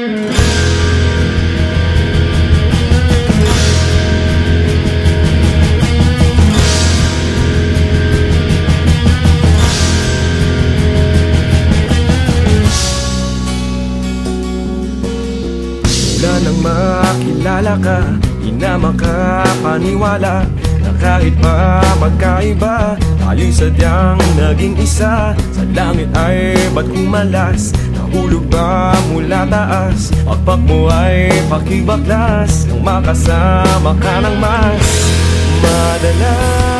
Nang makilala ka Di na makapaniwala Na kahit pa magkaiba Tayo'y sadyang naging isa. Sa langit ay ba't kumalas Nahulog ba mula taas? Pagpak mo ay pakibaklas. Nang makasama ka ng mas Madalas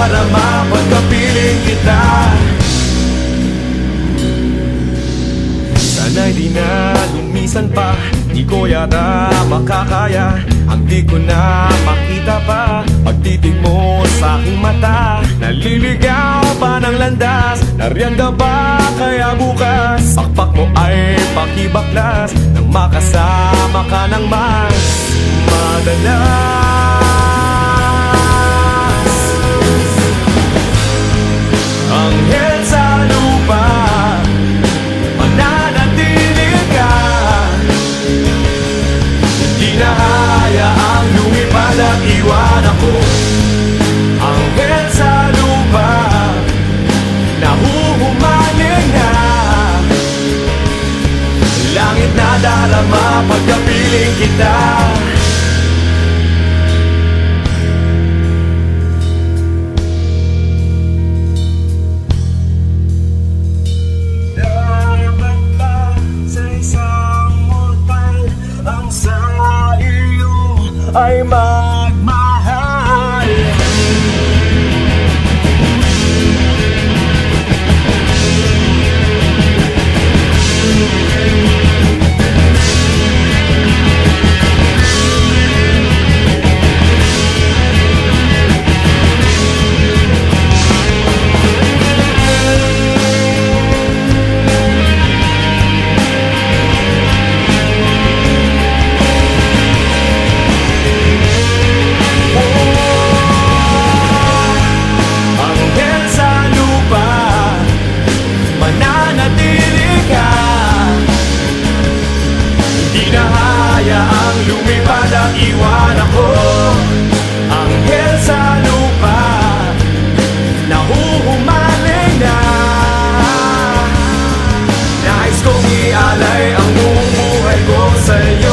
Langit na darama pagkapiling kita. Sana'y di na lumisan pa Di ko yata makakaya. Ang di ko na makita pa Pagtitig mo sa aking mata. Naliligaw pa ng landas Nariyan ka ba kaya bukas? Pakpak mo ay pakibaklas Nang makasama ka ng mas. Madalas Hindi na hayaang lumipad at iwan ako. Anghel sa lupa Nahuhumaling na. Langit na darama pagkapiling kita 在吗 nang lumipad at iwan ako. Anghel sa lupa Nahuhumali na. Nais kong ialay ang buong buhay ko sa'yo.